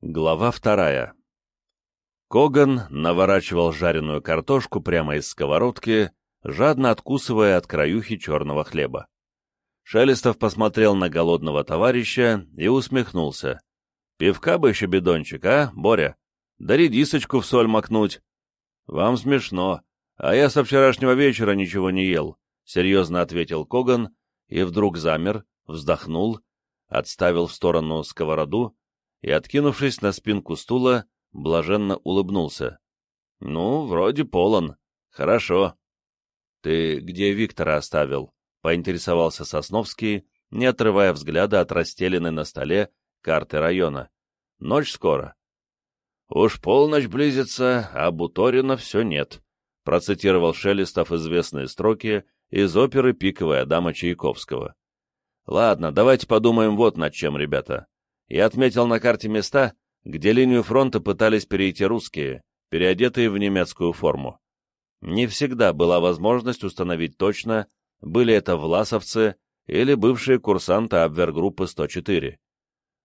Глава вторая. Коган наворачивал жареную картошку прямо из сковородки, жадно откусывая от краюхи черного хлеба. Шелестов посмотрел на голодного товарища и усмехнулся. «Пивка бы еще бидончик, а, Боря? Да редисочку в соль макнуть». «Вам смешно, а я со вчерашнего вечера ничего не ел», — серьезно ответил Коган и вдруг замер, вздохнул, отставил в сторону сковороду и, откинувшись на спинку стула, блаженно улыбнулся. «Ну, вроде полон. Хорошо». «Ты где Виктора оставил?» — поинтересовался Сосновский, не отрывая взгляда от расстеленной на столе карты района. «Ночь скоро». «Уж полночь близится, а Буторина все нет», — процитировал Шелестов известные строки из оперы «Пиковая дама» Чайковского. «Ладно, давайте подумаем вот над чем, ребята и отметил на карте места, где линию фронта пытались перейти русские, переодетые в немецкую форму. Не всегда была возможность установить точно, были это власовцы или бывшие курсанты Абвергруппы 104.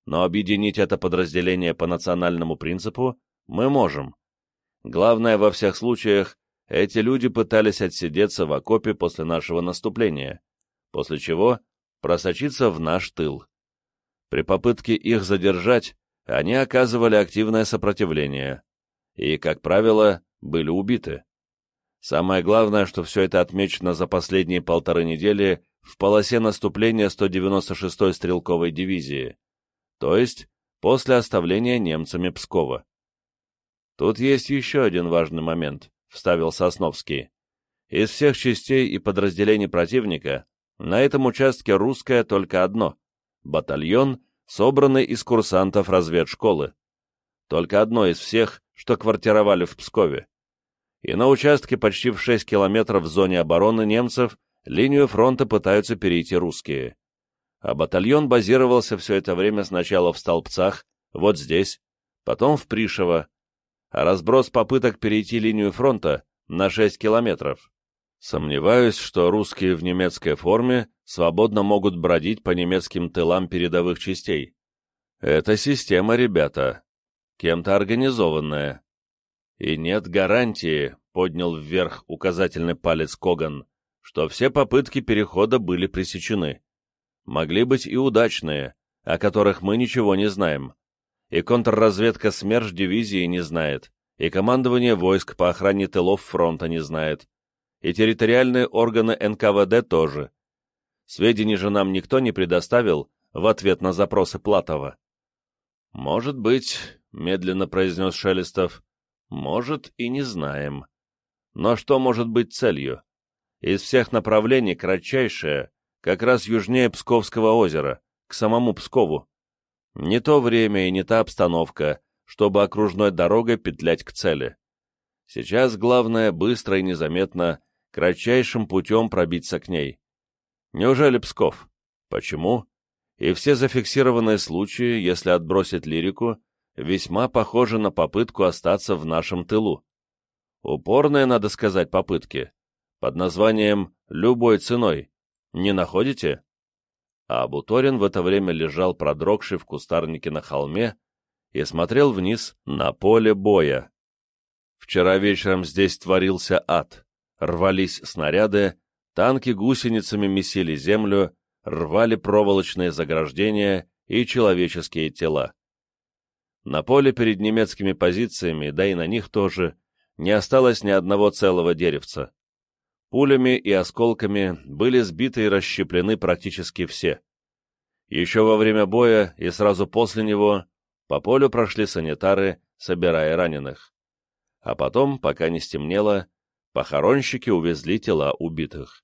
Но объединить это подразделение по национальному принципу мы можем. Главное, во всех случаях, эти люди пытались отсидеться в окопе после нашего наступления, после чего просочиться в наш тыл. При попытке их задержать они оказывали активное сопротивление и, как правило, были убиты. Самое главное, что все это отмечено за последние полторы недели в полосе наступления 196-й стрелковой дивизии, то есть после оставления немцами Пскова. Тут есть еще один важный момент, вставил Сосновский. Из всех частей и подразделений противника на этом участке русское только одно батальон, собранный из курсантов разведшколы. Только одно из всех, что квартировали в Пскове. И на участке почти в 6 километров в зоне обороны немцев линию фронта пытаются перейти русские. А батальон базировался все это время сначала в Столбцах, вот здесь, потом в Пришево, а разброс попыток перейти линию фронта на 6 километров. Сомневаюсь, что русские в немецкой форме свободно могут бродить по немецким тылам передовых частей. Это система, ребята, кем-то организованная. И нет гарантии, поднял вверх указательный палец Коган, что все попытки перехода были пресечены. Могли быть и удачные, о которых мы ничего не знаем. И контрразведка СМЕРШ дивизии не знает, и командование войск по охране тылов фронта не знает, и территориальные органы НКВД тоже. Сведений же нам никто не предоставил в ответ на запросы Платова. «Может быть», — медленно произнес Шелестов, — «может и не знаем. Но что может быть целью? Из всех направлений кратчайшее, как раз южнее Псковского озера, к самому Пскову. Не то время и не та обстановка, чтобы окружной дорогой петлять к цели. Сейчас главное быстро и незаметно кратчайшим путем пробиться к ней. Неужели Псков? Почему? И все зафиксированные случаи, если отбросить лирику, весьма похожи на попытку остаться в нашем тылу. Упорные, надо сказать, попытки. Под названием «любой ценой». Не находите? А Буторин в это время лежал продрогший в кустарнике на холме и смотрел вниз на поле боя. Вчера вечером здесь творился ад рвались снаряды, танки гусеницами месили землю, рвали проволочные заграждения и человеческие тела. На поле перед немецкими позициями, да и на них тоже, не осталось ни одного целого деревца. Пулями и осколками были сбиты и расщеплены практически все. Еще во время боя и сразу после него по полю прошли санитары, собирая раненых. А потом, пока не стемнело, Похоронщики увезли тела убитых.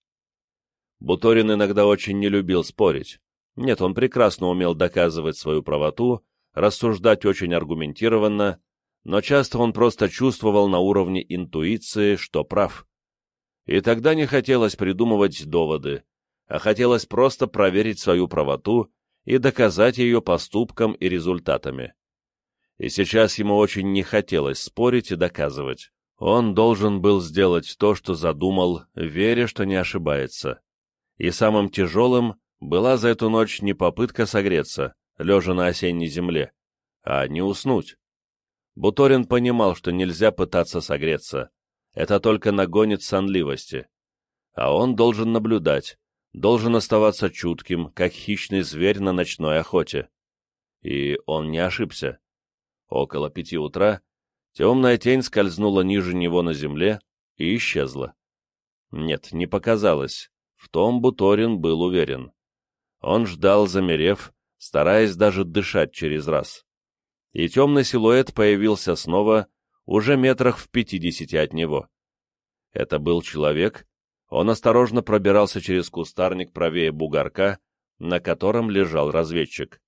Буторин иногда очень не любил спорить. Нет, он прекрасно умел доказывать свою правоту, рассуждать очень аргументированно, но часто он просто чувствовал на уровне интуиции, что прав. И тогда не хотелось придумывать доводы, а хотелось просто проверить свою правоту и доказать ее поступком и результатами. И сейчас ему очень не хотелось спорить и доказывать. Он должен был сделать то, что задумал, веря, что не ошибается. И самым тяжелым была за эту ночь не попытка согреться, лежа на осенней земле, а не уснуть. Буторин понимал, что нельзя пытаться согреться. Это только нагонит сонливости. А он должен наблюдать, должен оставаться чутким, как хищный зверь на ночной охоте. И он не ошибся. Около пяти утра темная тень скользнула ниже него на земле и исчезла. Нет, не показалось. В том Буторин был уверен. Он ждал, замерев, стараясь даже дышать через раз. И темный силуэт появился снова, уже метрах в пятидесяти от него. Это был человек, он осторожно пробирался через кустарник правее бугорка, на котором лежал разведчик.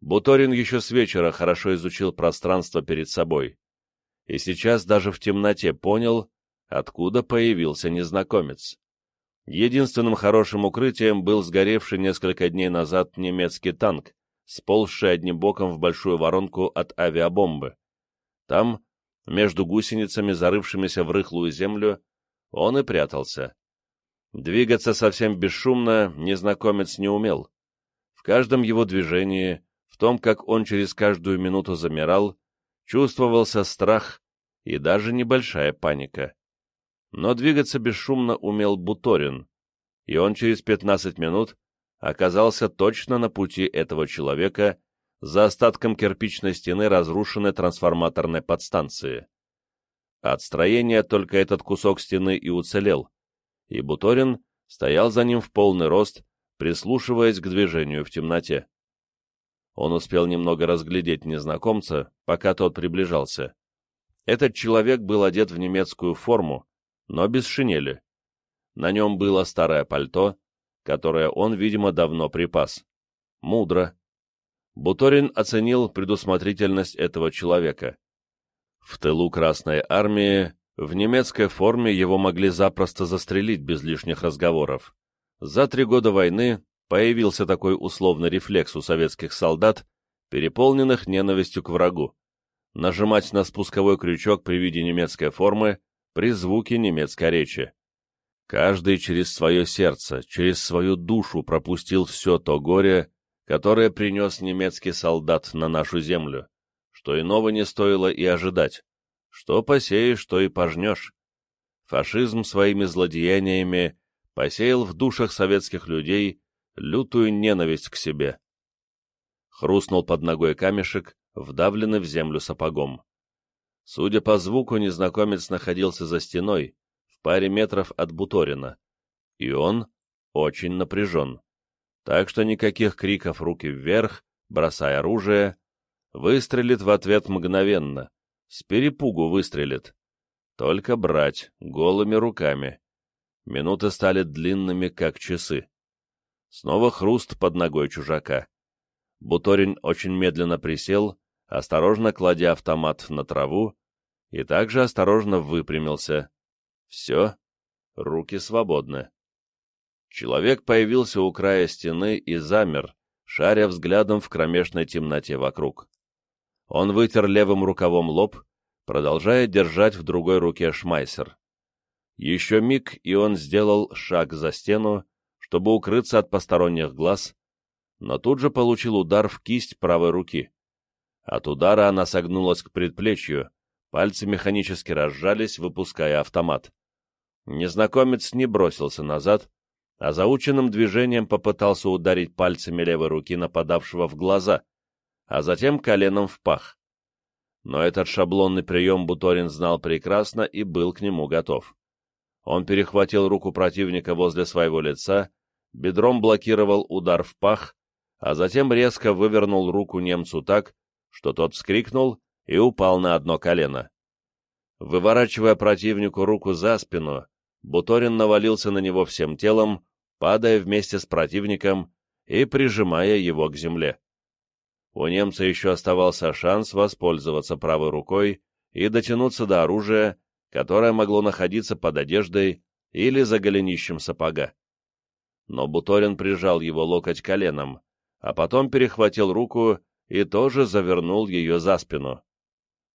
Буторин еще с вечера хорошо изучил пространство перед собой. И сейчас даже в темноте понял, откуда появился незнакомец. Единственным хорошим укрытием был сгоревший несколько дней назад немецкий танк, сползший одним боком в большую воронку от авиабомбы. Там, между гусеницами, зарывшимися в рыхлую землю, он и прятался. Двигаться совсем бесшумно незнакомец не умел. В каждом его движении, в том, как он через каждую минуту замирал, чувствовался страх и даже небольшая паника. Но двигаться бесшумно умел Буторин, и он через 15 минут оказался точно на пути этого человека за остатком кирпичной стены разрушенной трансформаторной подстанции. От строения только этот кусок стены и уцелел, и Буторин стоял за ним в полный рост, прислушиваясь к движению в темноте. Он успел немного разглядеть незнакомца, пока тот приближался. Этот человек был одет в немецкую форму, но без шинели. На нем было старое пальто, которое он, видимо, давно припас. Мудро. Буторин оценил предусмотрительность этого человека. В тылу Красной Армии, в немецкой форме его могли запросто застрелить без лишних разговоров. За три года войны появился такой условный рефлекс у советских солдат, переполненных ненавистью к врагу. Нажимать на спусковой крючок при виде немецкой формы при звуке немецкой речи. Каждый через свое сердце, через свою душу пропустил все то горе, которое принес немецкий солдат на нашу землю, что иного не стоило и ожидать. Что посеешь, то и пожнешь. Фашизм своими злодеяниями посеял в душах советских людей лютую ненависть к себе. Хрустнул под ногой камешек, вдавленный в землю сапогом. Судя по звуку, незнакомец находился за стеной, в паре метров от Буторина, и он очень напряжен. Так что никаких криков «руки вверх», «бросай оружие», выстрелит в ответ мгновенно, с перепугу выстрелит. Только брать, голыми руками. Минуты стали длинными, как часы. Снова хруст под ногой чужака. Буторин очень медленно присел, осторожно кладя автомат на траву, и также осторожно выпрямился. Все, руки свободны. Человек появился у края стены и замер, шаря взглядом в кромешной темноте вокруг. Он вытер левым рукавом лоб, продолжая держать в другой руке шмайсер. Еще миг, и он сделал шаг за стену, чтобы укрыться от посторонних глаз, но тут же получил удар в кисть правой руки. От удара она согнулась к предплечью, пальцы механически разжались, выпуская автомат. Незнакомец не бросился назад, а заученным движением попытался ударить пальцами левой руки нападавшего в глаза, а затем коленом в пах. Но этот шаблонный прием Буторин знал прекрасно и был к нему готов. Он перехватил руку противника возле своего лица, бедром блокировал удар в пах, а затем резко вывернул руку немцу так, что тот вскрикнул и упал на одно колено. Выворачивая противнику руку за спину, Буторин навалился на него всем телом, падая вместе с противником и прижимая его к земле. У немца еще оставался шанс воспользоваться правой рукой и дотянуться до оружия, которое могло находиться под одеждой или за голенищем сапога. Но Буторин прижал его локоть коленом, а потом перехватил руку и тоже завернул ее за спину.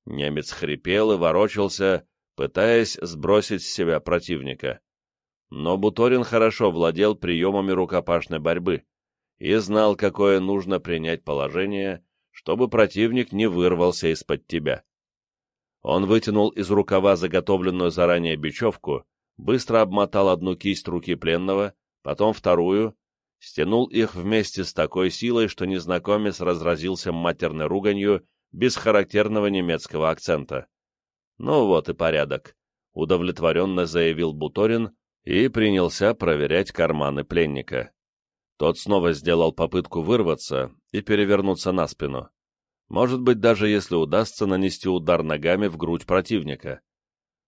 Немец хрипел и ворочался, пытаясь сбросить с себя противника. Но Буторин хорошо владел приемами рукопашной борьбы и знал, какое нужно принять положение, чтобы противник не вырвался из-под тебя. Он вытянул из рукава заготовленную заранее бечевку, быстро обмотал одну кисть руки пленного, потом вторую, стянул их вместе с такой силой, что незнакомец разразился матерной руганью без характерного немецкого акцента. «Ну вот и порядок», — удовлетворенно заявил Буторин и принялся проверять карманы пленника. Тот снова сделал попытку вырваться и перевернуться на спину. Может быть, даже если удастся нанести удар ногами в грудь противника.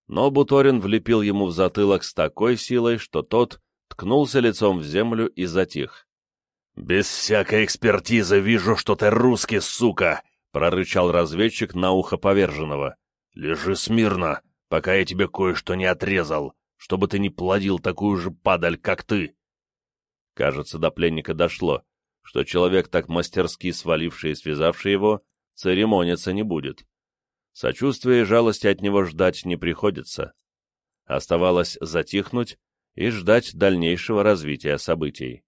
Но Буторин влепил ему в затылок с такой силой, что тот ткнулся лицом в землю и затих. «Без всякой экспертизы вижу, что ты русский, сука!» — прорычал разведчик на ухо поверженного. «Лежи смирно, пока я тебе кое-что не отрезал, чтобы ты не плодил такую же падаль, как ты!» Кажется, до пленника дошло, что человек, так мастерски сваливший и связавший его, церемониться не будет. Сочувствия и жалости от него ждать не приходится. Оставалось затихнуть и ждать дальнейшего развития событий.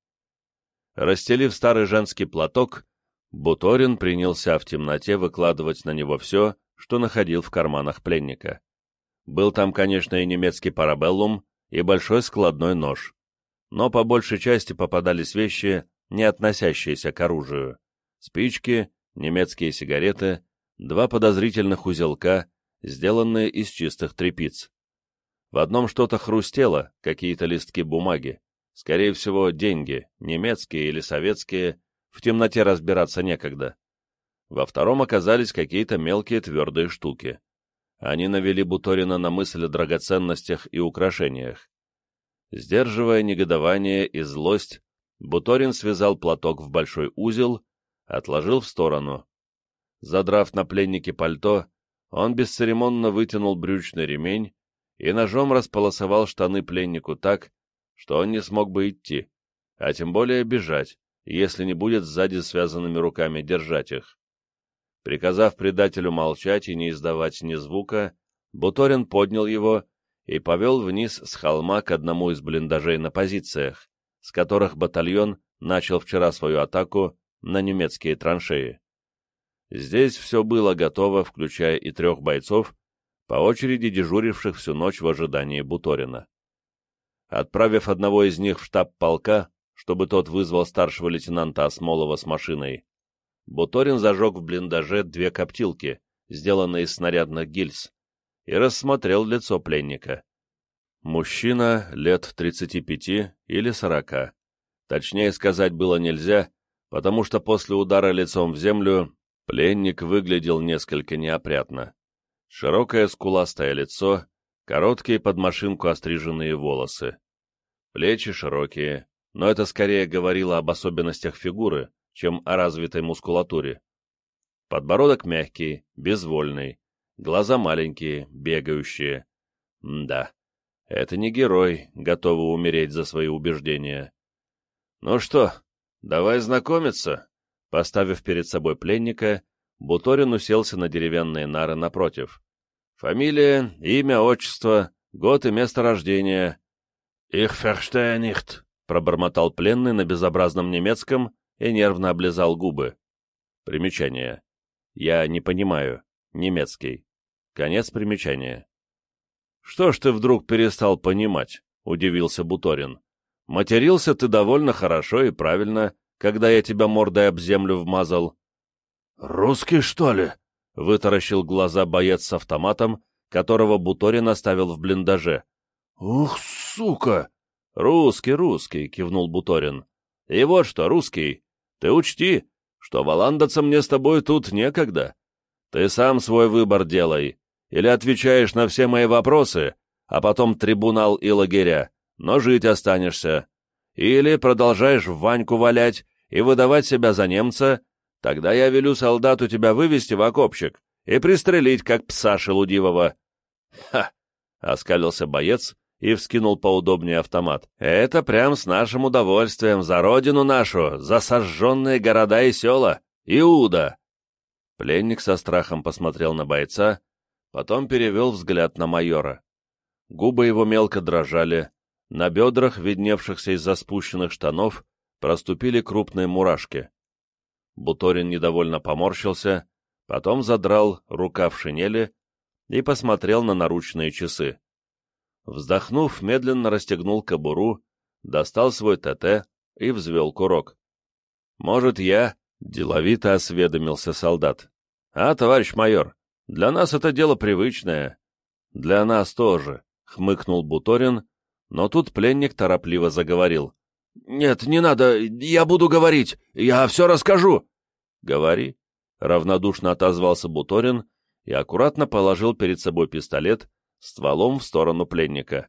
Расстелив старый женский платок, Буторин принялся в темноте выкладывать на него все, что находил в карманах пленника. Был там, конечно, и немецкий парабеллум, и большой складной нож. Но по большей части попадались вещи, не относящиеся к оружию. Спички, немецкие сигареты, два подозрительных узелка, сделанные из чистых тряпиц. В одном что-то хрустело, какие-то листки бумаги. Скорее всего, деньги, немецкие или советские, в темноте разбираться некогда. Во втором оказались какие-то мелкие твердые штуки. Они навели Буторина на мысль о драгоценностях и украшениях. Сдерживая негодование и злость, Буторин связал платок в большой узел, отложил в сторону. Задрав на пленнике пальто, он бесцеремонно вытянул брючный ремень и ножом располосовал штаны пленнику так, что он не смог бы идти, а тем более бежать, если не будет сзади связанными руками держать их. Приказав предателю молчать и не издавать ни звука, Буторин поднял его и повел вниз с холма к одному из блиндажей на позициях, с которых батальон начал вчера свою атаку на немецкие траншеи. Здесь все было готово, включая и трех бойцов, по очереди дежуривших всю ночь в ожидании Буторина. Отправив одного из них в штаб полка, чтобы тот вызвал старшего лейтенанта Осмолова с машиной, Буторин зажег в блиндаже две коптилки, сделанные из снарядных гильз, и рассмотрел лицо пленника. Мужчина лет 35 или 40. Точнее сказать было нельзя, потому что после удара лицом в землю пленник выглядел несколько неопрятно. Широкое скуластое лицо, короткие под машинку остриженные волосы. Плечи широкие, но это скорее говорило об особенностях фигуры, чем о развитой мускулатуре. Подбородок мягкий, безвольный, глаза маленькие, бегающие. М да, это не герой, готовый умереть за свои убеждения. Ну что, давай знакомиться? Поставив перед собой пленника, Буторин уселся на деревянные нары напротив. Фамилия, имя, отчество, год и место рождения. «Их verstehe nicht», — пробормотал пленный на безобразном немецком и нервно облизал губы. Примечание. «Я не понимаю. Немецкий». Конец примечания. «Что ж ты вдруг перестал понимать?» — удивился Буторин. «Матерился ты довольно хорошо и правильно, когда я тебя мордой об землю вмазал». «Русский, что ли?» — вытаращил глаза боец с автоматом, которого Буторин оставил в блиндаже. «Ух, сука!» «Русский, русский!» — кивнул Буторин. «И вот что, русский, ты учти, что валандаться мне с тобой тут некогда. Ты сам свой выбор делай. Или отвечаешь на все мои вопросы, а потом трибунал и лагеря, но жить останешься. Или продолжаешь в Ваньку валять и выдавать себя за немца, Тогда я велю солдату тебя вывести в окопчик и пристрелить, как пса шелудивого. Ха! — оскалился боец и вскинул поудобнее автомат. Это прям с нашим удовольствием, за родину нашу, за сожженные города и села. Иуда! Пленник со страхом посмотрел на бойца, потом перевел взгляд на майора. Губы его мелко дрожали, на бедрах, видневшихся из-за спущенных штанов, проступили крупные мурашки. Буторин недовольно поморщился, потом задрал рука в шинели и посмотрел на наручные часы. Вздохнув, медленно расстегнул кобуру, достал свой ТТ и взвел курок. «Может, я?» — деловито осведомился солдат. «А, товарищ майор, для нас это дело привычное». «Для нас тоже», — хмыкнул Буторин, но тут пленник торопливо заговорил. «Нет, не надо, я буду говорить, я все расскажу». «Говори», — равнодушно отозвался Буторин и аккуратно положил перед собой пистолет стволом в сторону пленника.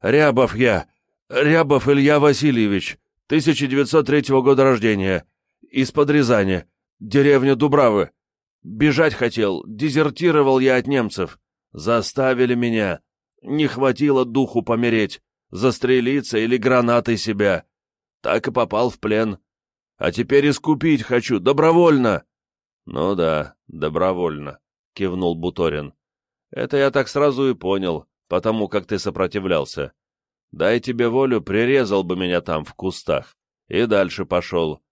«Рябов я, Рябов Илья Васильевич, 1903 года рождения, из-под Рязани, деревня Дубравы. Бежать хотел, дезертировал я от немцев. Заставили меня. Не хватило духу помереть, застрелиться или гранатой себя. Так и попал в плен. А теперь искупить хочу, добровольно. Ну да, добровольно, кивнул Буторин. Это я так сразу и понял, потому как ты сопротивлялся. Дай тебе волю, прирезал бы меня там, в кустах. И дальше пошел.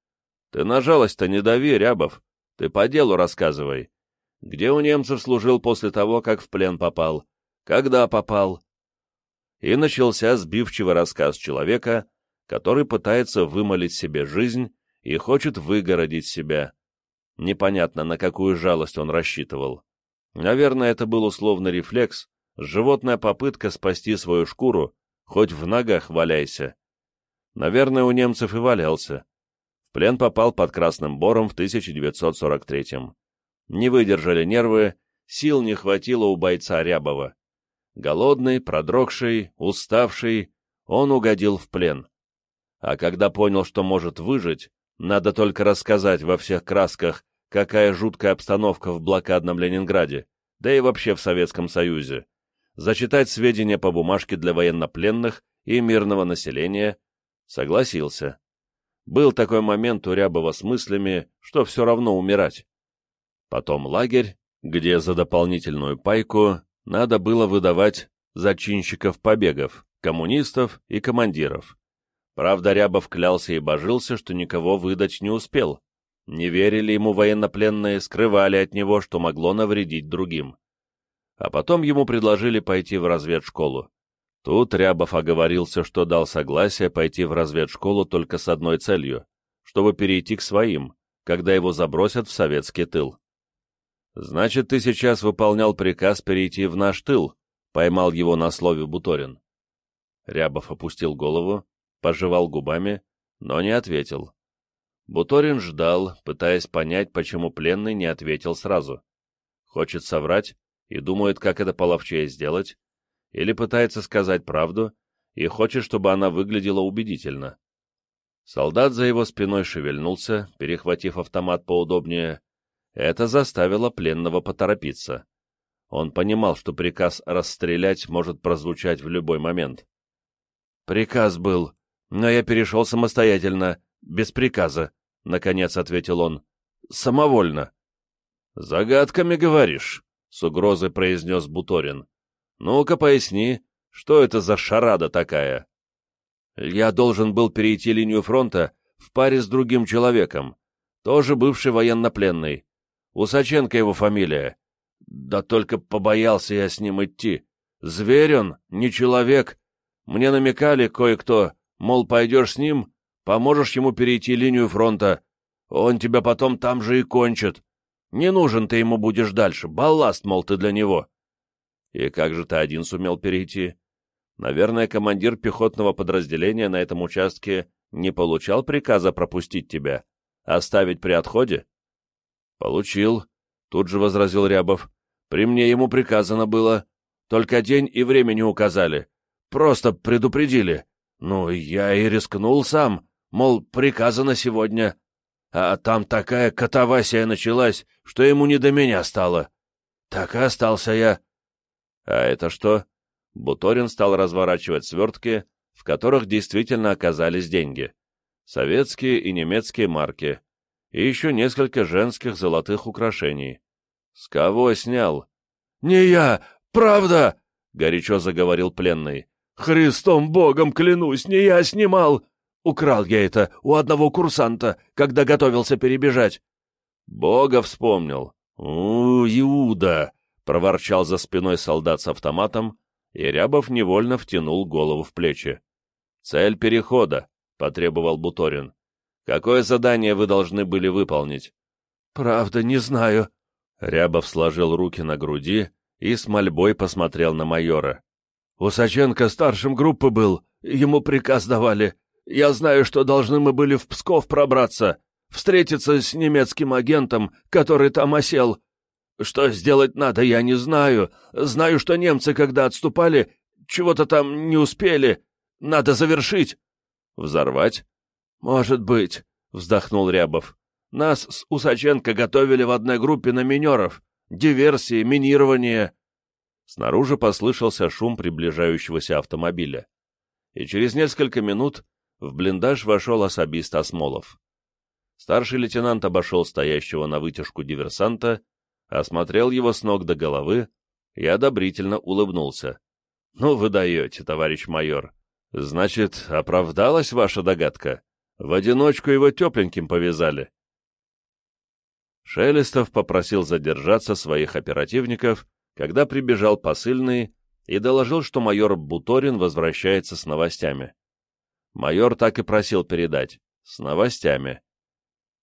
Ты на жалость-то не дави, Рябов. Ты по делу рассказывай. Где у немцев служил после того, как в плен попал? Когда попал? И начался сбивчивый рассказ человека, который пытается вымолить себе жизнь и хочет выгородить себя. Непонятно, на какую жалость он рассчитывал. Наверное, это был условный рефлекс, животная попытка спасти свою шкуру, хоть в ногах валяйся. Наверное, у немцев и валялся. В плен попал под Красным Бором в 1943-м. Не выдержали нервы, сил не хватило у бойца Рябова. Голодный, продрогший, уставший, он угодил в плен. А когда понял, что может выжить, надо только рассказать во всех красках, какая жуткая обстановка в блокадном Ленинграде, да и вообще в Советском Союзе, зачитать сведения по бумажке для военнопленных и мирного населения, согласился. Был такой момент у Рябова с мыслями, что все равно умирать. Потом лагерь, где за дополнительную пайку надо было выдавать зачинщиков побегов, коммунистов и командиров. Правда, Рябов клялся и божился, что никого выдать не успел. Не верили ему военнопленные, скрывали от него, что могло навредить другим. А потом ему предложили пойти в разведшколу. Тут Рябов оговорился, что дал согласие пойти в разведшколу только с одной целью, чтобы перейти к своим, когда его забросят в советский тыл. «Значит, ты сейчас выполнял приказ перейти в наш тыл», — поймал его на слове Буторин. Рябов опустил голову, пожевал губами, но не ответил. Буторин ждал, пытаясь понять, почему пленный не ответил сразу. Хочет соврать и думает, как это половчее сделать, или пытается сказать правду и хочет, чтобы она выглядела убедительно. Солдат за его спиной шевельнулся, перехватив автомат поудобнее. Это заставило пленного поторопиться. Он понимал, что приказ расстрелять может прозвучать в любой момент. «Приказ был, но я перешел самостоятельно, без приказа», — наконец ответил он. «Самовольно». «Загадками говоришь», — с угрозой произнес Буторин. «Ну-ка поясни, что это за шарада такая?» «Я должен был перейти линию фронта в паре с другим человеком, тоже бывший военнопленный. Усаченко его фамилия. Да только побоялся я с ним идти. Зверь он, не человек. Мне намекали кое-кто, мол, пойдешь с ним, поможешь ему перейти линию фронта. Он тебя потом там же и кончит. Не нужен ты ему будешь дальше, балласт, мол, ты для него. И как же ты один сумел перейти? Наверное, командир пехотного подразделения на этом участке не получал приказа пропустить тебя, оставить при отходе? Получил, тут же возразил Рябов. При мне ему приказано было. Только день и время не указали. Просто предупредили. Ну, я и рискнул сам, мол, приказано сегодня. А там такая катавасия началась, что ему не до меня стало. Так и остался я. А это что? Буторин стал разворачивать свертки, в которых действительно оказались деньги. Советские и немецкие марки. И еще несколько женских золотых украшений. С кого снял? «Не я! Правда!» — горячо заговорил пленный. «Христом Богом клянусь, не я снимал! Украл я это у одного курсанта, когда готовился перебежать. Бога вспомнил. «У, Иуда!» — проворчал за спиной солдат с автоматом, и Рябов невольно втянул голову в плечи. «Цель перехода», — потребовал Буторин. «Какое задание вы должны были выполнить?» «Правда, не знаю». Рябов сложил руки на груди и с мольбой посмотрел на майора. «Усаченко старшим группы был, ему приказ давали. Я знаю, что должны мы были в Псков пробраться, встретиться с немецким агентом, который там осел. Что сделать надо, я не знаю. Знаю, что немцы, когда отступали, чего-то там не успели. Надо завершить. Взорвать? Может быть, вздохнул Рябов. Нас с Усаченко готовили в одной группе на минеров. Диверсии, минирование. Снаружи послышался шум приближающегося автомобиля. И через несколько минут в блиндаж вошел особист Осмолов. Старший лейтенант обошел стоящего на вытяжку диверсанта, осмотрел его с ног до головы и одобрительно улыбнулся. — Ну, вы даете, товарищ майор. Значит, оправдалась ваша догадка? В одиночку его тепленьким повязали. Шелестов попросил задержаться своих оперативников, когда прибежал посыльный и доложил, что майор Буторин возвращается с новостями. Майор так и просил передать. С новостями.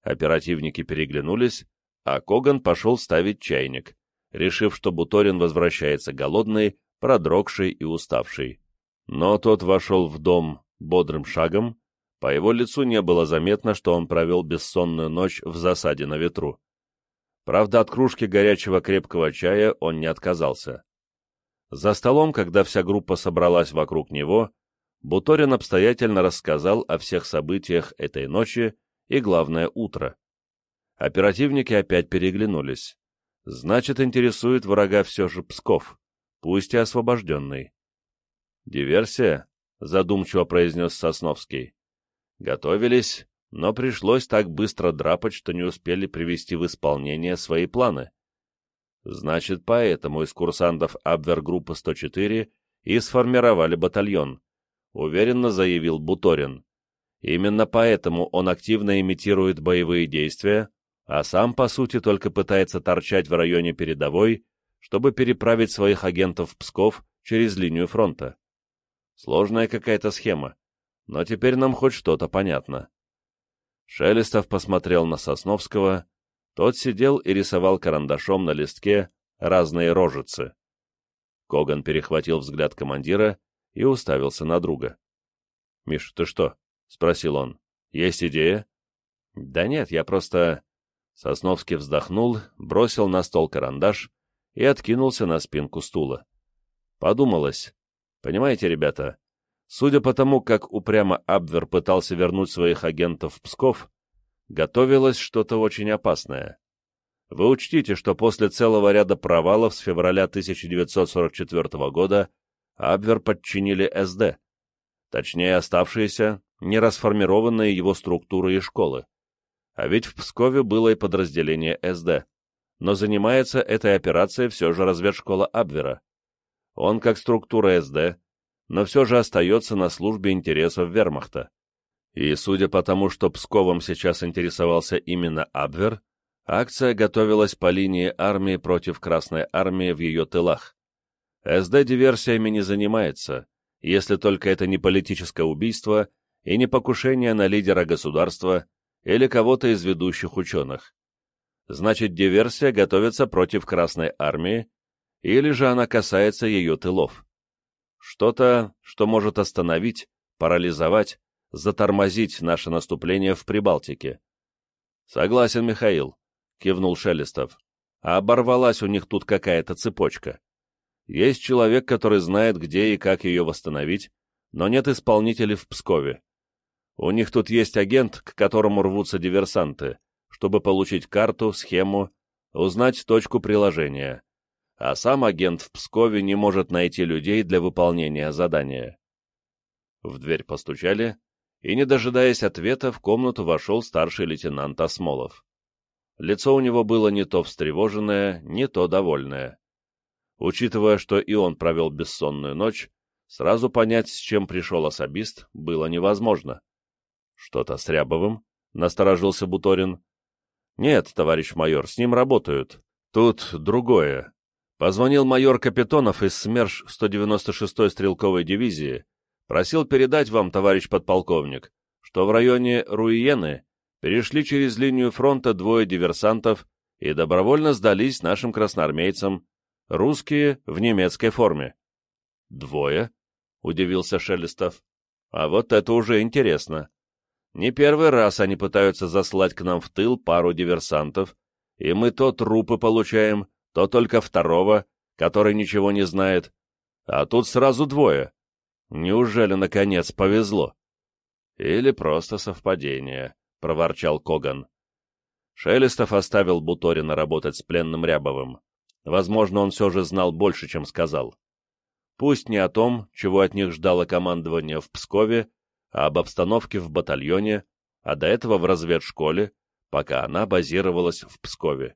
Оперативники переглянулись, а Коган пошел ставить чайник, решив, что Буторин возвращается голодный, продрогший и уставший. Но тот вошел в дом бодрым шагом, по его лицу не было заметно, что он провел бессонную ночь в засаде на ветру. Правда, от кружки горячего крепкого чая он не отказался. За столом, когда вся группа собралась вокруг него, Буторин обстоятельно рассказал о всех событиях этой ночи и, главное, утро. Оперативники опять переглянулись. Значит, интересует врага все же Псков, пусть и освобожденный. «Диверсия?» — задумчиво произнес Сосновский. «Готовились, но пришлось так быстро драпать, что не успели привести в исполнение свои планы. Значит, поэтому из курсантов Абвергруппы 104 и сформировали батальон», — уверенно заявил Буторин. «Именно поэтому он активно имитирует боевые действия, а сам, по сути, только пытается торчать в районе передовой, чтобы переправить своих агентов в Псков через линию фронта. Сложная какая-то схема, но теперь нам хоть что-то понятно. Шелестов посмотрел на Сосновского, тот сидел и рисовал карандашом на листке разные рожицы. Коган перехватил взгляд командира и уставился на друга. — Миш, ты что? — спросил он. — Есть идея? — Да нет, я просто... Сосновский вздохнул, бросил на стол карандаш и откинулся на спинку стула. Подумалось. Понимаете, ребята, судя по тому, как упрямо Абвер пытался вернуть своих агентов в Псков, готовилось что-то очень опасное. Вы учтите, что после целого ряда провалов с февраля 1944 года Абвер подчинили СД, точнее оставшиеся, нерасформированные его структуры и школы. А ведь в Пскове было и подразделение СД. Но занимается этой операцией все же разведшкола Абвера. Он как структура СД, но все же остается на службе интересов вермахта. И судя по тому, что Псковом сейчас интересовался именно Абвер, акция готовилась по линии армии против Красной армии в ее тылах. СД диверсиями не занимается, если только это не политическое убийство и не покушение на лидера государства или кого-то из ведущих ученых. Значит, диверсия готовится против Красной Армии, или же она касается ее тылов. Что-то, что может остановить, парализовать, затормозить наше наступление в Прибалтике. Согласен, Михаил, кивнул Шелестов. А оборвалась у них тут какая-то цепочка. Есть человек, который знает, где и как ее восстановить, но нет исполнителей в Пскове. У них тут есть агент, к которому рвутся диверсанты, чтобы получить карту, схему, узнать точку приложения. А сам агент в Пскове не может найти людей для выполнения задания. В дверь постучали, и, не дожидаясь ответа, в комнату вошел старший лейтенант Осмолов. Лицо у него было не то встревоженное, не то довольное. Учитывая, что и он провел бессонную ночь, сразу понять, с чем пришел особист, было невозможно. Что-то с Рябовым? Насторожился Буторин. Нет, товарищ майор, с ним работают. Тут другое. Позвонил майор Капитонов из СМЕРШ 196-й стрелковой дивизии. Просил передать вам, товарищ подполковник, что в районе Руиены перешли через линию фронта двое диверсантов и добровольно сдались нашим красноармейцам, русские в немецкой форме. «Двое?» — удивился Шелестов. «А вот это уже интересно. Не первый раз они пытаются заслать к нам в тыл пару диверсантов, и мы то трупы получаем, то только второго, который ничего не знает, а тут сразу двое. Неужели, наконец, повезло? Или просто совпадение, — проворчал Коган. Шелестов оставил Буторина работать с пленным Рябовым. Возможно, он все же знал больше, чем сказал. Пусть не о том, чего от них ждало командование в Пскове, а об обстановке в батальоне, а до этого в разведшколе, пока она базировалась в Пскове.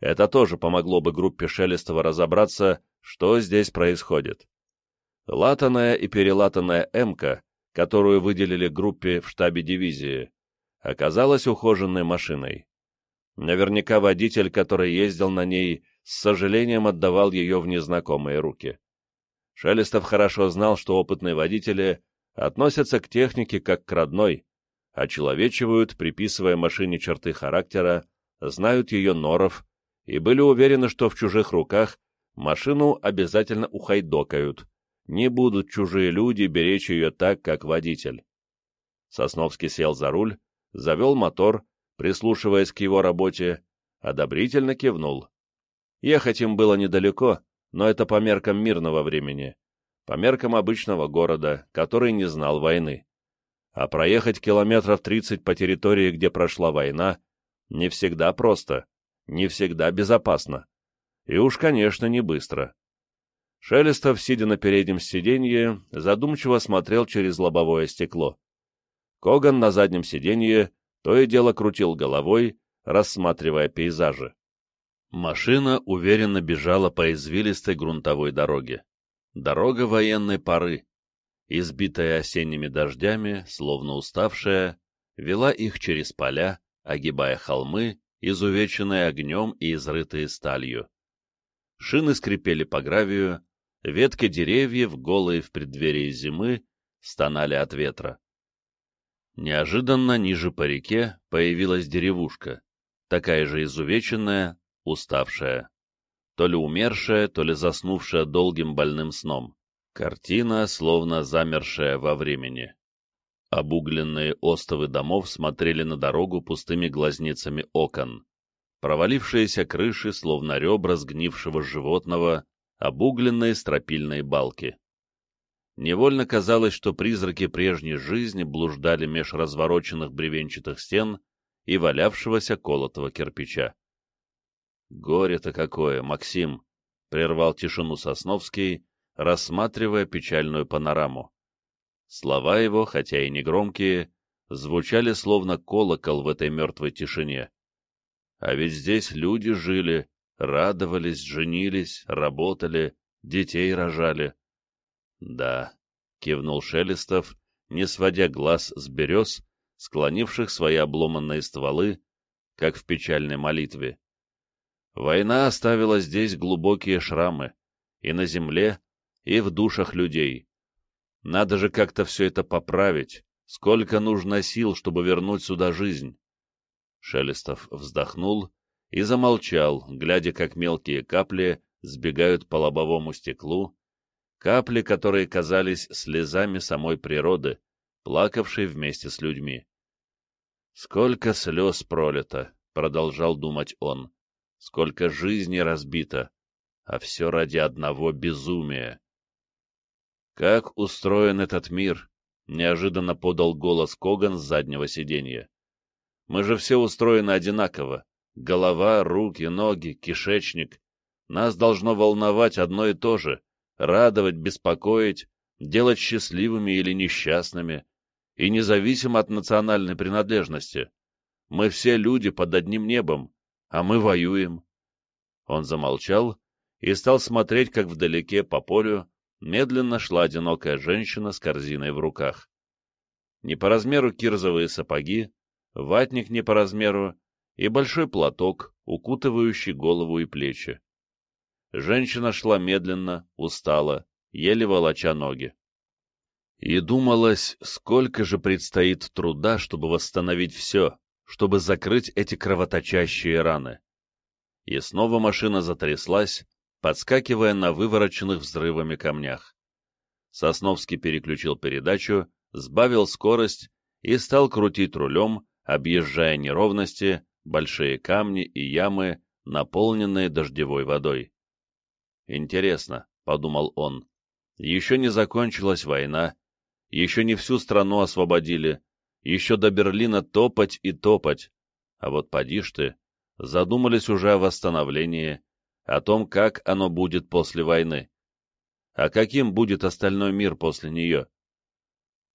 Это тоже помогло бы группе Шелестова разобраться, что здесь происходит. Латаная и перелатанная «Эмка», которую выделили группе в штабе дивизии, оказалась ухоженной машиной. Наверняка водитель, который ездил на ней, с сожалением отдавал ее в незнакомые руки. Шелестов хорошо знал, что опытные водители относятся к технике как к родной, очеловечивают, приписывая машине черты характера, знают ее норов и были уверены, что в чужих руках машину обязательно ухайдокают, не будут чужие люди беречь ее так, как водитель. Сосновский сел за руль, завел мотор, прислушиваясь к его работе, одобрительно кивнул. Ехать им было недалеко, но это по меркам мирного времени, по меркам обычного города, который не знал войны. А проехать километров 30 по территории, где прошла война, не всегда просто не всегда безопасно. И уж, конечно, не быстро. Шелестов, сидя на переднем сиденье, задумчиво смотрел через лобовое стекло. Коган на заднем сиденье то и дело крутил головой, рассматривая пейзажи. Машина уверенно бежала по извилистой грунтовой дороге. Дорога военной поры, избитая осенними дождями, словно уставшая, вела их через поля, огибая холмы изувеченные огнем и изрытые сталью. Шины скрипели по гравию, ветки деревьев, голые в преддверии зимы, стонали от ветра. Неожиданно ниже по реке появилась деревушка, такая же изувеченная, уставшая. То ли умершая, то ли заснувшая долгим больным сном. Картина, словно замершая во времени. Обугленные остовы домов смотрели на дорогу пустыми глазницами окон. Провалившиеся крыши, словно ребра сгнившего животного, обугленные стропильные балки. Невольно казалось, что призраки прежней жизни блуждали меж развороченных бревенчатых стен и валявшегося колотого кирпича. «Горе-то какое, Максим!» — прервал тишину Сосновский, рассматривая печальную панораму. Слова его, хотя и негромкие, звучали словно колокол в этой мертвой тишине. А ведь здесь люди жили, радовались, женились, работали, детей рожали. Да, кивнул Шелестов, не сводя глаз с берез, склонивших свои обломанные стволы, как в печальной молитве. Война оставила здесь глубокие шрамы, и на земле, и в душах людей. Надо же как-то все это поправить. Сколько нужно сил, чтобы вернуть сюда жизнь? Шелестов вздохнул и замолчал, глядя, как мелкие капли сбегают по лобовому стеклу, капли, которые казались слезами самой природы, плакавшей вместе с людьми. «Сколько слез пролито!» — продолжал думать он. «Сколько жизни разбито! А все ради одного безумия!» «Как устроен этот мир?» — неожиданно подал голос Коган с заднего сиденья. «Мы же все устроены одинаково. Голова, руки, ноги, кишечник. Нас должно волновать одно и то же — радовать, беспокоить, делать счастливыми или несчастными, и независимо от национальной принадлежности. Мы все люди под одним небом, а мы воюем». Он замолчал и стал смотреть, как вдалеке по полю медленно шла одинокая женщина с корзиной в руках. Не по размеру кирзовые сапоги, ватник не по размеру и большой платок, укутывающий голову и плечи. Женщина шла медленно, устала, еле волоча ноги. И думалось, сколько же предстоит труда, чтобы восстановить все, чтобы закрыть эти кровоточащие раны. И снова машина затряслась, подскакивая на вывороченных взрывами камнях. Сосновский переключил передачу, сбавил скорость и стал крутить рулем, объезжая неровности, большие камни и ямы, наполненные дождевой водой. «Интересно», — подумал он, — «еще не закончилась война, еще не всю страну освободили, еще до Берлина топать и топать, а вот поди ж ты, задумались уже о восстановлении, о том, как оно будет после войны. А каким будет остальной мир после нее?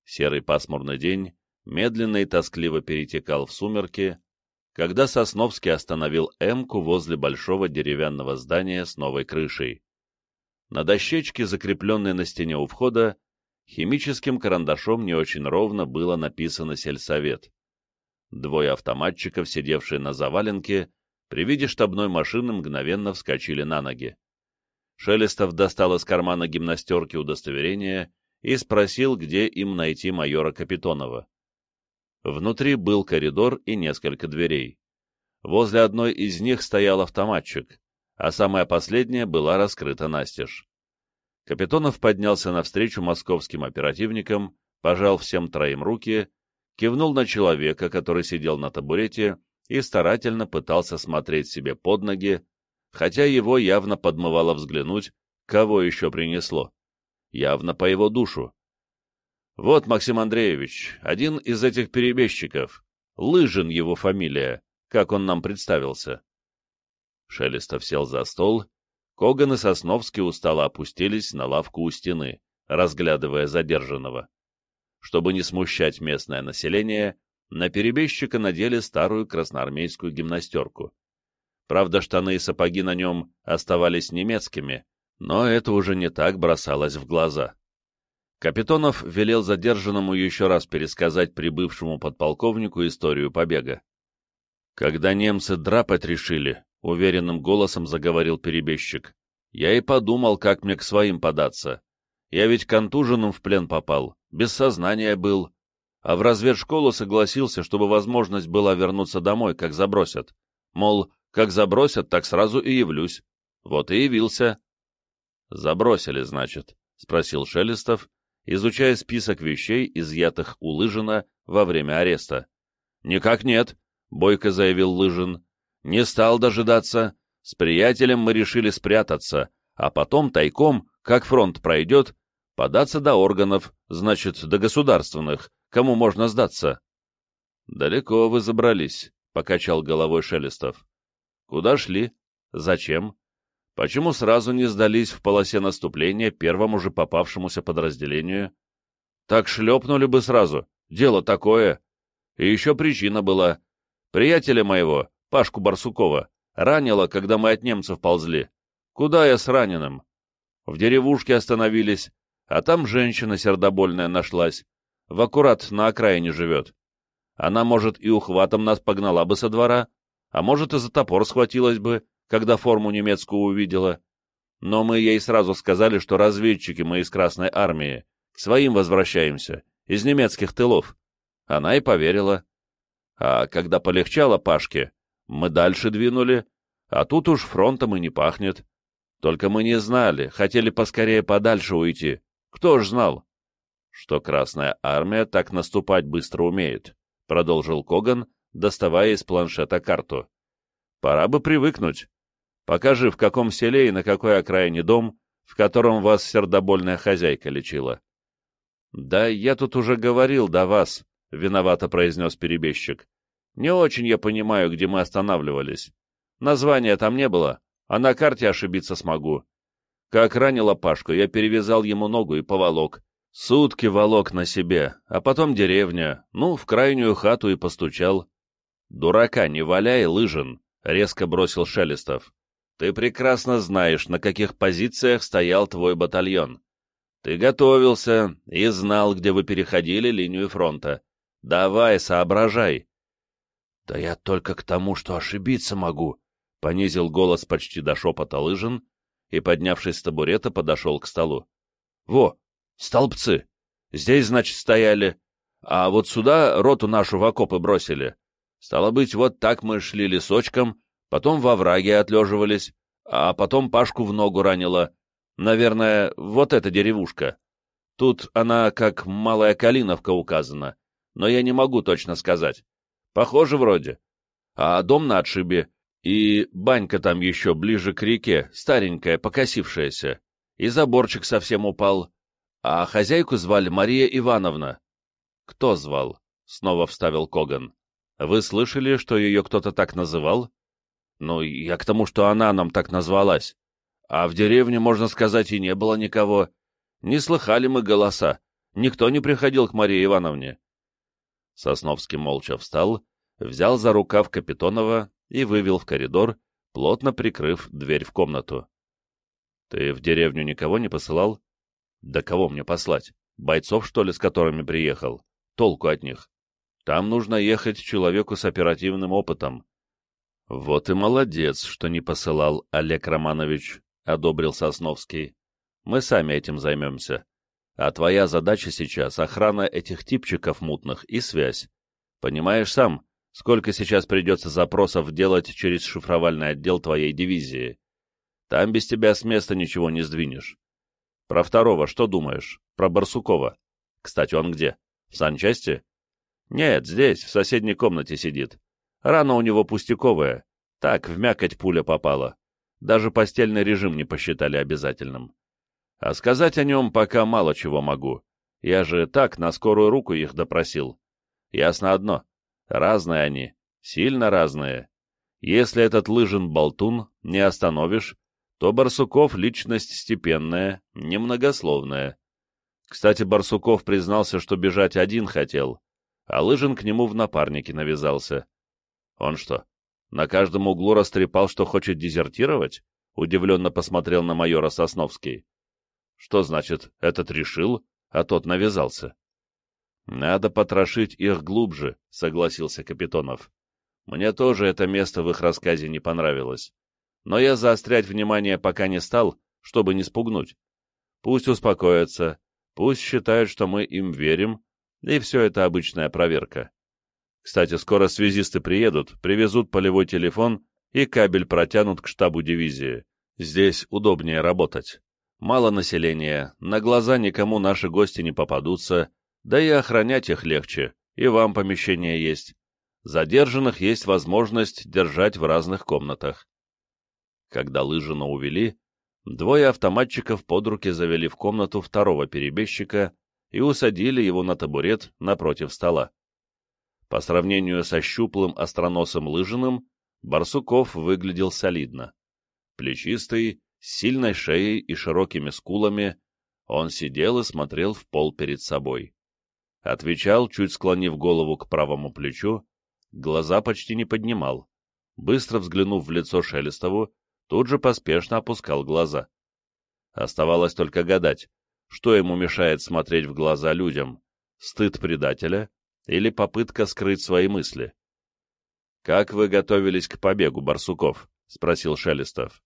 Серый пасмурный день медленно и тоскливо перетекал в сумерки, когда Сосновский остановил «Эмку» возле большого деревянного здания с новой крышей. На дощечке, закрепленной на стене у входа, химическим карандашом не очень ровно было написано «Сельсовет». Двое автоматчиков, сидевшие на заваленке, при виде штабной машины мгновенно вскочили на ноги. Шелестов достал из кармана гимнастерки удостоверение и спросил, где им найти майора Капитонова. Внутри был коридор и несколько дверей. Возле одной из них стоял автоматчик, а самая последняя была раскрыта настежь. Капитонов поднялся навстречу московским оперативникам, пожал всем троим руки, кивнул на человека, который сидел на табурете и старательно пытался смотреть себе под ноги, хотя его явно подмывало взглянуть, кого еще принесло. Явно по его душу. Вот, Максим Андреевич, один из этих перебежчиков. Лыжин его фамилия, как он нам представился. Шелестов сел за стол. Коган и Сосновский устало опустились на лавку у стены, разглядывая задержанного. Чтобы не смущать местное население, на перебежчика надели старую красноармейскую гимнастерку. Правда, штаны и сапоги на нем оставались немецкими, но это уже не так бросалось в глаза. Капитонов велел задержанному еще раз пересказать прибывшему подполковнику историю побега. «Когда немцы драпать решили», — уверенным голосом заговорил перебежчик, — «я и подумал, как мне к своим податься. Я ведь контуженным в плен попал, без сознания был, а в разведшколу согласился, чтобы возможность была вернуться домой, как забросят. Мол, как забросят, так сразу и явлюсь. Вот и явился». «Забросили, значит?» — спросил Шелестов, изучая список вещей, изъятых у Лыжина во время ареста. «Никак нет», — бойко заявил Лыжин. «Не стал дожидаться. С приятелем мы решили спрятаться, а потом тайком, как фронт пройдет, податься до органов, значит, до государственных, кому можно сдаться». «Далеко вы забрались», — покачал головой Шелестов. «Куда шли? Зачем? Почему сразу не сдались в полосе наступления первому же попавшемуся подразделению? Так шлепнули бы сразу, дело такое. И еще причина была. Приятеля моего, Пашку Барсукова, ранило, когда мы от немцев ползли. Куда я с раненым? В деревушке остановились, а там женщина сердобольная нашлась. В аккурат на окраине живет. Она, может, и ухватом нас погнала бы со двора, а может, и за топор схватилась бы, когда форму немецкую увидела. Но мы ей сразу сказали, что разведчики мы из Красной Армии, к своим возвращаемся, из немецких тылов. Она и поверила. А когда полегчало Пашке, мы дальше двинули, а тут уж фронтом и не пахнет. Только мы не знали, хотели поскорее подальше уйти. Кто ж знал? Что Красная Армия так наступать быстро умеет, продолжил Коган, доставая из планшета карту. Пора бы привыкнуть. Покажи, в каком селе и на какой окраине дом, в котором вас сердобольная хозяйка лечила. — Да я тут уже говорил до вас, — виновато произнес перебежчик. — Не очень я понимаю, где мы останавливались. Названия там не было, а на карте ошибиться смогу. Как ранила Пашку, я перевязал ему ногу и поволок. Сутки волок на себе, а потом деревня, ну, в крайнюю хату и постучал. — Дурака не валяй, Лыжин, — резко бросил Шелестов. Ты прекрасно знаешь, на каких позициях стоял твой батальон. Ты готовился и знал, где вы переходили линию фронта. Давай, соображай. Да я только к тому, что ошибиться могу, — понизил голос почти до шепота Лыжин и, поднявшись с табурета, подошел к столу. Во, столбцы. Здесь, значит, стояли. А вот сюда роту нашу в окопы бросили. Стало быть, вот так мы шли лесочком, потом во враге отлеживались, а потом Пашку в ногу ранило. Наверное, вот эта деревушка. Тут она как Малая Калиновка указана, но я не могу точно сказать. Похоже вроде. А дом на отшибе, и банька там еще ближе к реке, старенькая, покосившаяся. И заборчик совсем упал. А хозяйку звали Мария Ивановна. Кто звал? Снова вставил Коган. Вы слышали, что ее кто-то так называл? Ну, я к тому, что она нам так назвалась. А в деревне, можно сказать, и не было никого. Не слыхали мы голоса. Никто не приходил к Марии Ивановне. Сосновский молча встал, взял за рукав Капитонова и вывел в коридор, плотно прикрыв дверь в комнату. — Ты в деревню никого не посылал? — Да кого мне послать? Бойцов, что ли, с которыми приехал? Толку от них. Там нужно ехать человеку с оперативным опытом. — Вот и молодец, что не посылал, Олег Романович, — одобрил Сосновский. — Мы сами этим займемся. А твоя задача сейчас — охрана этих типчиков мутных и связь. Понимаешь сам, сколько сейчас придется запросов делать через шифровальный отдел твоей дивизии. Там без тебя с места ничего не сдвинешь. Про второго что думаешь? Про Барсукова. Кстати, он где? В санчасти? Нет, здесь, в соседней комнате сидит. Рана у него пустяковая. Так, в мякоть пуля попала. Даже постельный режим не посчитали обязательным. А сказать о нем пока мало чего могу. Я же так на скорую руку их допросил. Ясно одно. Разные они. Сильно разные. Если этот лыжин болтун не остановишь, то Барсуков — личность степенная, немногословная. Кстати, Барсуков признался, что бежать один хотел, а Лыжин к нему в напарнике навязался. Он что, на каждом углу растрепал, что хочет дезертировать? Удивленно посмотрел на майора Сосновский. Что значит, этот решил, а тот навязался? Надо потрошить их глубже, согласился Капитонов. Мне тоже это место в их рассказе не понравилось. Но я заострять внимание пока не стал, чтобы не спугнуть. Пусть успокоятся, пусть считают, что мы им верим, и все это обычная проверка. Кстати, скоро связисты приедут, привезут полевой телефон и кабель протянут к штабу дивизии. Здесь удобнее работать. Мало населения, на глаза никому наши гости не попадутся, да и охранять их легче, и вам помещение есть. Задержанных есть возможность держать в разных комнатах. Когда Лыжина увели, двое автоматчиков под руки завели в комнату второго перебежчика и усадили его на табурет напротив стола. По сравнению со щуплым остроносым Лыжиным, Барсуков выглядел солидно. Плечистый, с сильной шеей и широкими скулами, он сидел и смотрел в пол перед собой. Отвечал, чуть склонив голову к правому плечу, глаза почти не поднимал. Быстро взглянув в лицо Шелестову, тут же поспешно опускал глаза. Оставалось только гадать, что ему мешает смотреть в глаза людям? Стыд предателя или попытка скрыть свои мысли? «Как вы готовились к побегу, Барсуков?» — спросил Шелестов.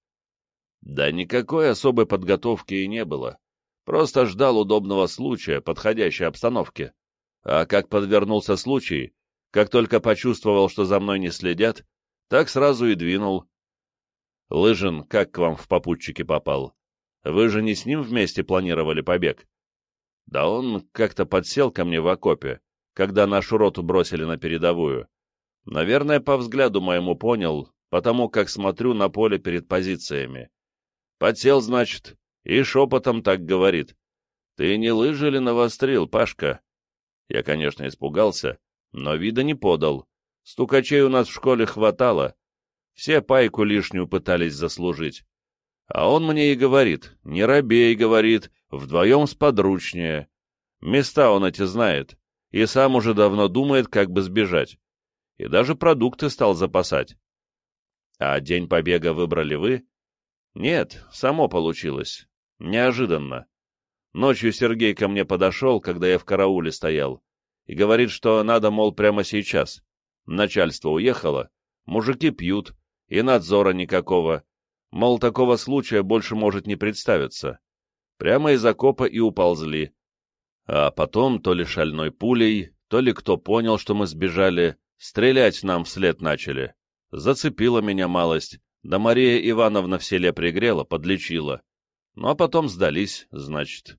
«Да никакой особой подготовки и не было. Просто ждал удобного случая, подходящей обстановки. А как подвернулся случай, как только почувствовал, что за мной не следят, так сразу и двинул. Лыжин как к вам в попутчики попал? Вы же не с ним вместе планировали побег? Да он как-то подсел ко мне в окопе, когда нашу роту бросили на передовую. Наверное, по взгляду моему понял, потому как смотрю на поле перед позициями. Подсел, значит, и шепотом так говорит. «Ты не лыжи ли навострил, Пашка?» Я, конечно, испугался, но вида не подал. Стукачей у нас в школе хватало. Все пайку лишнюю пытались заслужить. А он мне и говорит, не робей, говорит, вдвоем сподручнее. Места он эти знает, и сам уже давно думает, как бы сбежать. И даже продукты стал запасать. А день побега выбрали вы? Нет, само получилось. Неожиданно. Ночью Сергей ко мне подошел, когда я в карауле стоял, и говорит, что надо, мол, прямо сейчас. Начальство уехало, мужики пьют, и надзора никакого. Мол, такого случая больше может не представиться. Прямо из окопа и уползли. А потом то ли шальной пулей, то ли кто понял, что мы сбежали, стрелять нам вслед начали. Зацепила меня малость, да Мария Ивановна в селе пригрела, подлечила. Ну а потом сдались, значит.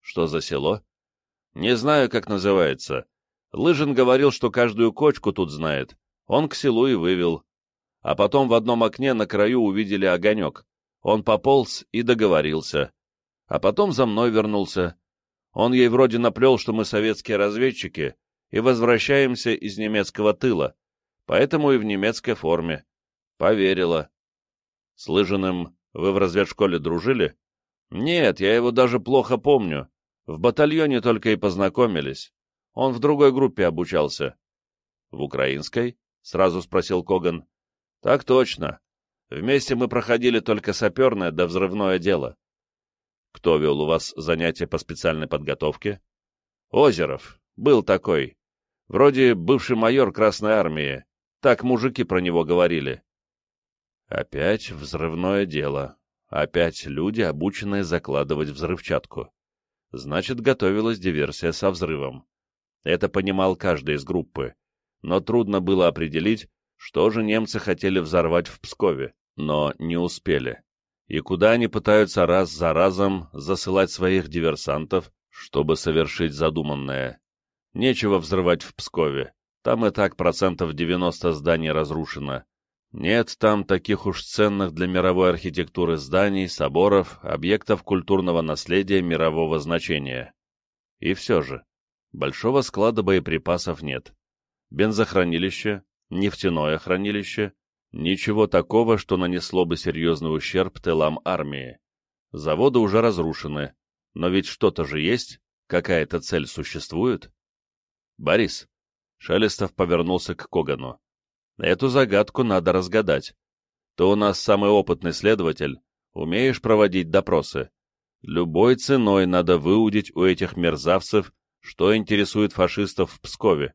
Что за село? Не знаю, как называется. Лыжин говорил, что каждую кочку тут знает. Он к селу и вывел. А потом в одном окне на краю увидели огонек. Он пополз и договорился. А потом за мной вернулся. Он ей вроде наплел, что мы советские разведчики и возвращаемся из немецкого тыла, поэтому и в немецкой форме. Поверила. С Лыжиным вы в разведшколе дружили? Нет, я его даже плохо помню. В батальоне только и познакомились. Он в другой группе обучался. — В украинской? — сразу спросил Коган. — Так точно. Вместе мы проходили только саперное да взрывное дело. — Кто вел у вас занятия по специальной подготовке? — Озеров. Был такой. Вроде бывший майор Красной Армии. Так мужики про него говорили. Опять взрывное дело. Опять люди, обученные закладывать взрывчатку. Значит, готовилась диверсия со взрывом. Это понимал каждый из группы. Но трудно было определить, что же немцы хотели взорвать в Пскове, но не успели. И куда они пытаются раз за разом засылать своих диверсантов, чтобы совершить задуманное. Нечего взрывать в Пскове. Там и так процентов 90 зданий разрушено. Нет там таких уж ценных для мировой архитектуры зданий, соборов, объектов культурного наследия мирового значения. И все же, большого склада боеприпасов нет. Бензохранилище, нефтяное хранилище, ничего такого, что нанесло бы серьезный ущерб тылам армии. Заводы уже разрушены, но ведь что-то же есть, какая-то цель существует. Борис. Шелестов повернулся к Когану. Эту загадку надо разгадать. Ты у нас самый опытный следователь, умеешь проводить допросы. Любой ценой надо выудить у этих мерзавцев, что интересует фашистов в Пскове.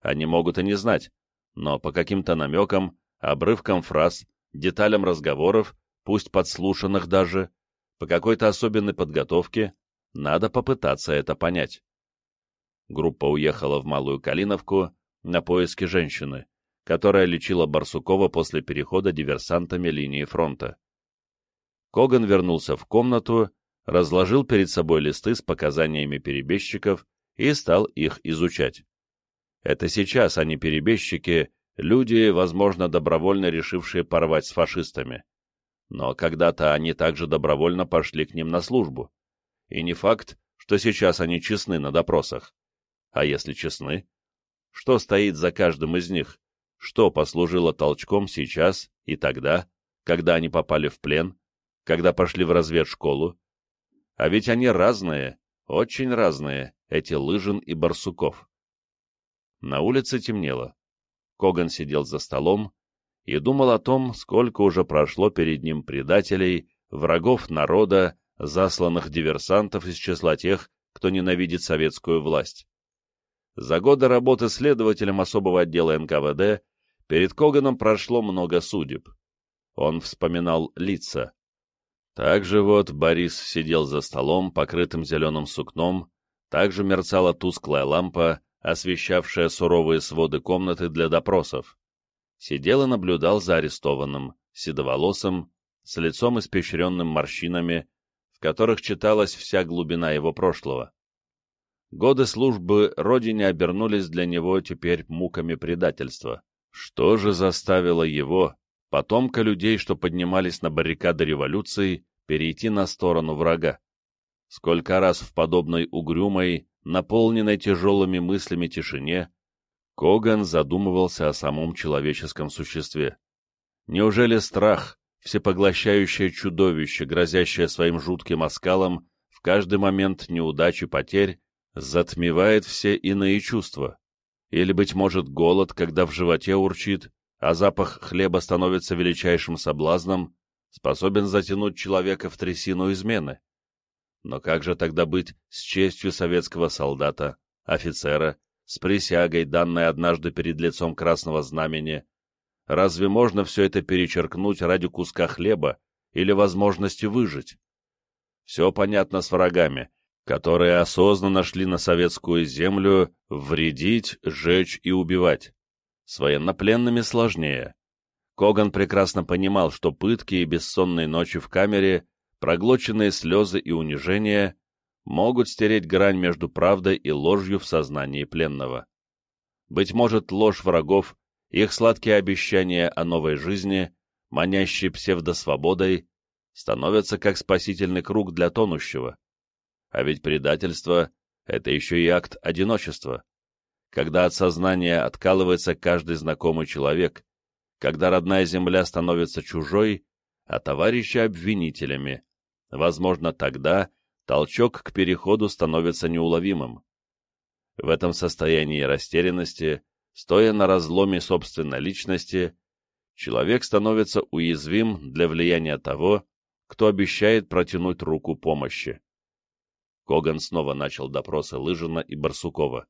Они могут и не знать, но по каким-то намекам, обрывкам фраз, деталям разговоров, пусть подслушанных даже, по какой-то особенной подготовке, надо попытаться это понять. Группа уехала в Малую Калиновку на поиски женщины которая лечила Барсукова после перехода диверсантами линии фронта. Коган вернулся в комнату, разложил перед собой листы с показаниями перебежчиков и стал их изучать. Это сейчас они перебежчики, люди, возможно, добровольно решившие порвать с фашистами. Но когда-то они также добровольно пошли к ним на службу. И не факт, что сейчас они честны на допросах. А если честны? Что стоит за каждым из них? что послужило толчком сейчас и тогда, когда они попали в плен, когда пошли в разведшколу. А ведь они разные, очень разные, эти Лыжин и Барсуков. На улице темнело. Коган сидел за столом и думал о том, сколько уже прошло перед ним предателей, врагов народа, засланных диверсантов из числа тех, кто ненавидит советскую власть. За годы работы следователем особого отдела НКВД Перед Коганом прошло много судеб. Он вспоминал лица. Также вот Борис сидел за столом, покрытым зеленым сукном, также мерцала тусклая лампа, освещавшая суровые своды комнаты для допросов. Сидел и наблюдал за арестованным, седоволосым, с лицом испещренным морщинами, в которых читалась вся глубина его прошлого. Годы службы Родине обернулись для него теперь муками предательства. Что же заставило его, потомка людей, что поднимались на баррикады революции, перейти на сторону врага? Сколько раз в подобной угрюмой, наполненной тяжелыми мыслями тишине, Коган задумывался о самом человеческом существе. Неужели страх, всепоглощающее чудовище, грозящее своим жутким оскалом в каждый момент неудачи потерь, затмевает все иные чувства? Или, быть может, голод, когда в животе урчит, а запах хлеба становится величайшим соблазном, способен затянуть человека в трясину измены. Но как же тогда быть с честью советского солдата, офицера, с присягой, данной однажды перед лицом Красного Знамени. Разве можно все это перечеркнуть ради куска хлеба или возможности выжить? Все понятно с врагами, которые осознанно шли на советскую землю вредить, сжечь и убивать. С военнопленными сложнее. Коган прекрасно понимал, что пытки и бессонные ночи в камере, проглоченные слезы и унижения могут стереть грань между правдой и ложью в сознании пленного. Быть может, ложь врагов, их сладкие обещания о новой жизни, манящие псевдосвободой, становятся как спасительный круг для тонущего. А ведь предательство — это еще и акт одиночества. Когда от сознания откалывается каждый знакомый человек, когда родная земля становится чужой, а товарищи — обвинителями, возможно, тогда толчок к переходу становится неуловимым. В этом состоянии растерянности, стоя на разломе собственной личности, человек становится уязвим для влияния того, кто обещает протянуть руку помощи. Коган снова начал допросы Лыжина и Барсукова.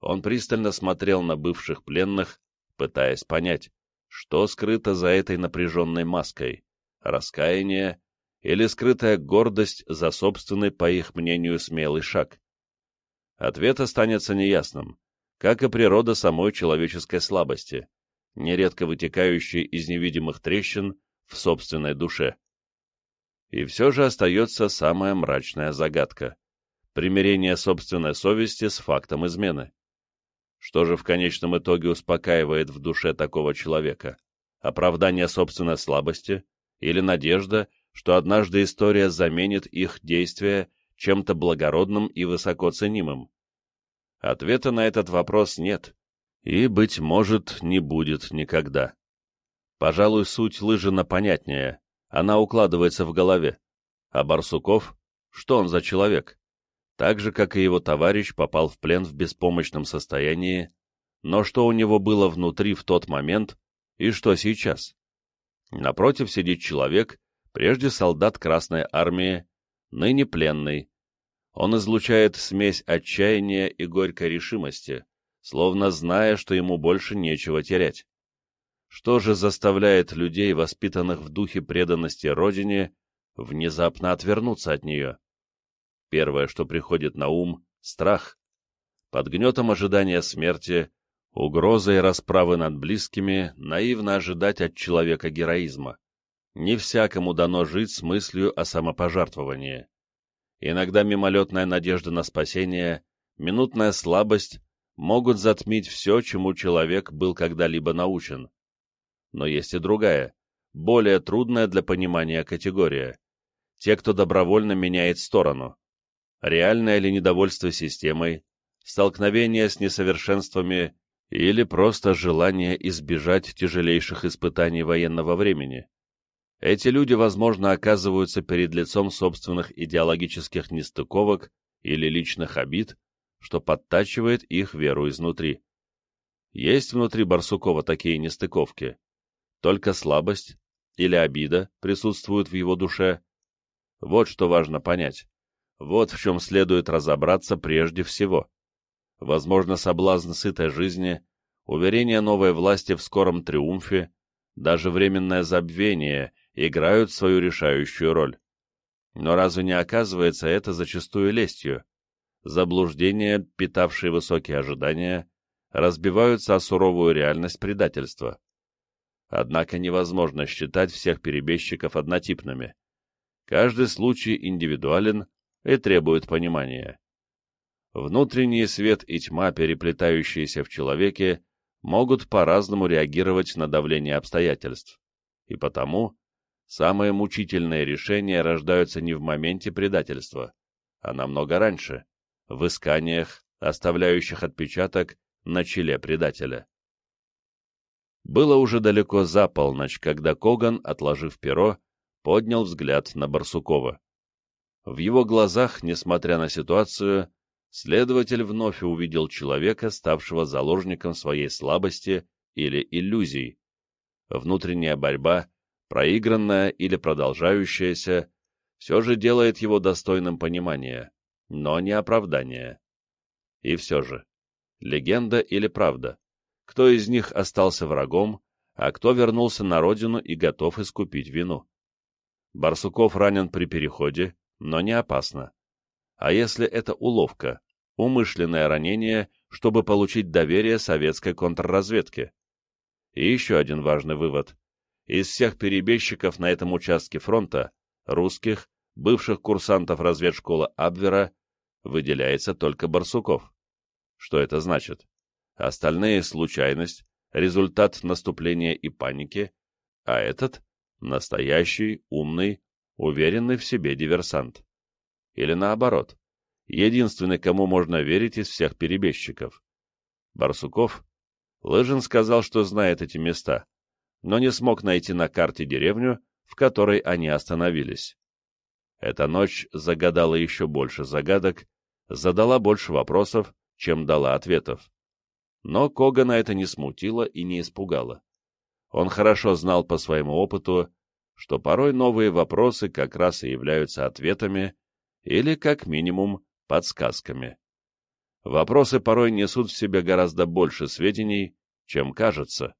Он пристально смотрел на бывших пленных, пытаясь понять, что скрыто за этой напряженной маской — раскаяние или скрытая гордость за собственный, по их мнению, смелый шаг? Ответ останется неясным, как и природа самой человеческой слабости, нередко вытекающей из невидимых трещин в собственной душе. И все же остается самая мрачная загадка — примирение собственной совести с фактом измены. Что же в конечном итоге успокаивает в душе такого человека? Оправдание собственной слабости или надежда, что однажды история заменит их действия чем-то благородным и высоко ценимым? Ответа на этот вопрос нет, и, быть может, не будет никогда. Пожалуй, суть Лыжина понятнее, она укладывается в голове. А Барсуков? Что он за человек? Так же, как и его товарищ, попал в плен в беспомощном состоянии, но что у него было внутри в тот момент и что сейчас? Напротив сидит человек, прежде солдат Красной Армии, ныне пленный. Он излучает смесь отчаяния и горькой решимости, словно зная, что ему больше нечего терять. Что же заставляет людей, воспитанных в духе преданности Родине, внезапно отвернуться от нее? Первое, что приходит на ум — страх. Под гнетом ожидания смерти, угрозой расправы над близкими, наивно ожидать от человека героизма. Не всякому дано жить с мыслью о самопожертвовании. Иногда мимолетная надежда на спасение, минутная слабость могут затмить все, чему человек был когда-либо научен. Но есть и другая, более трудная для понимания категория. Те, кто добровольно меняет сторону. Реальное ли недовольство системой, столкновение с несовершенствами или просто желание избежать тяжелейших испытаний военного времени. Эти люди, возможно, оказываются перед лицом собственных идеологических нестыковок или личных обид, что подтачивает их веру изнутри. Есть внутри Барсукова такие нестыковки. Только слабость или обида присутствуют в его душе. Вот что важно понять. Вот в чем следует разобраться прежде всего. Возможно, соблазн сытой жизни, уверение новой власти в скором триумфе, даже временное забвение играют свою решающую роль. Но разве не оказывается это зачастую лестью? Заблуждения, питавшие высокие ожидания, разбиваются о суровую реальность предательства. Однако невозможно считать всех перебежчиков однотипными. Каждый случай индивидуален и требует понимания. Внутренний свет и тьма, переплетающиеся в человеке, могут по-разному реагировать на давление обстоятельств. И потому Самые мучительные решения рождаются не в моменте предательства, а намного раньше, в исканиях, оставляющих отпечаток на челе предателя. Было уже далеко за полночь, когда Коган, отложив перо, поднял взгляд на Барсукова. В его глазах, несмотря на ситуацию, следователь вновь увидел человека, ставшего заложником своей слабости или иллюзий. Внутренняя борьба проигранное или продолжающееся, все же делает его достойным понимания, но не оправдания. И все же, Легенда или правда? Кто из них остался врагом, а кто вернулся на родину и готов искупить вину? Барсуков ранен при переходе, но не опасно. А если это уловка, умышленное ранение, чтобы получить доверие советской контрразведки? И еще один важный вывод. Из всех перебежчиков на этом участке фронта, русских, бывших курсантов разведшколы Абвера, выделяется только Барсуков. Что это значит? Остальные — случайность, результат наступления и паники, а этот — настоящий, умный, уверенный в себе диверсант. Или наоборот, единственный, кому можно верить из всех перебежчиков. Барсуков? Лыжин сказал, что знает эти места, но не смог найти на карте деревню, в которой они остановились. Эта ночь загадала еще больше загадок, задала больше вопросов, чем дала ответов. Но Когана это не смутило и не испугало. Он хорошо знал по своему опыту, что порой новые вопросы как раз и являются ответами или, как минимум, подсказками. Вопросы порой несут в себе гораздо больше сведений, чем кажется.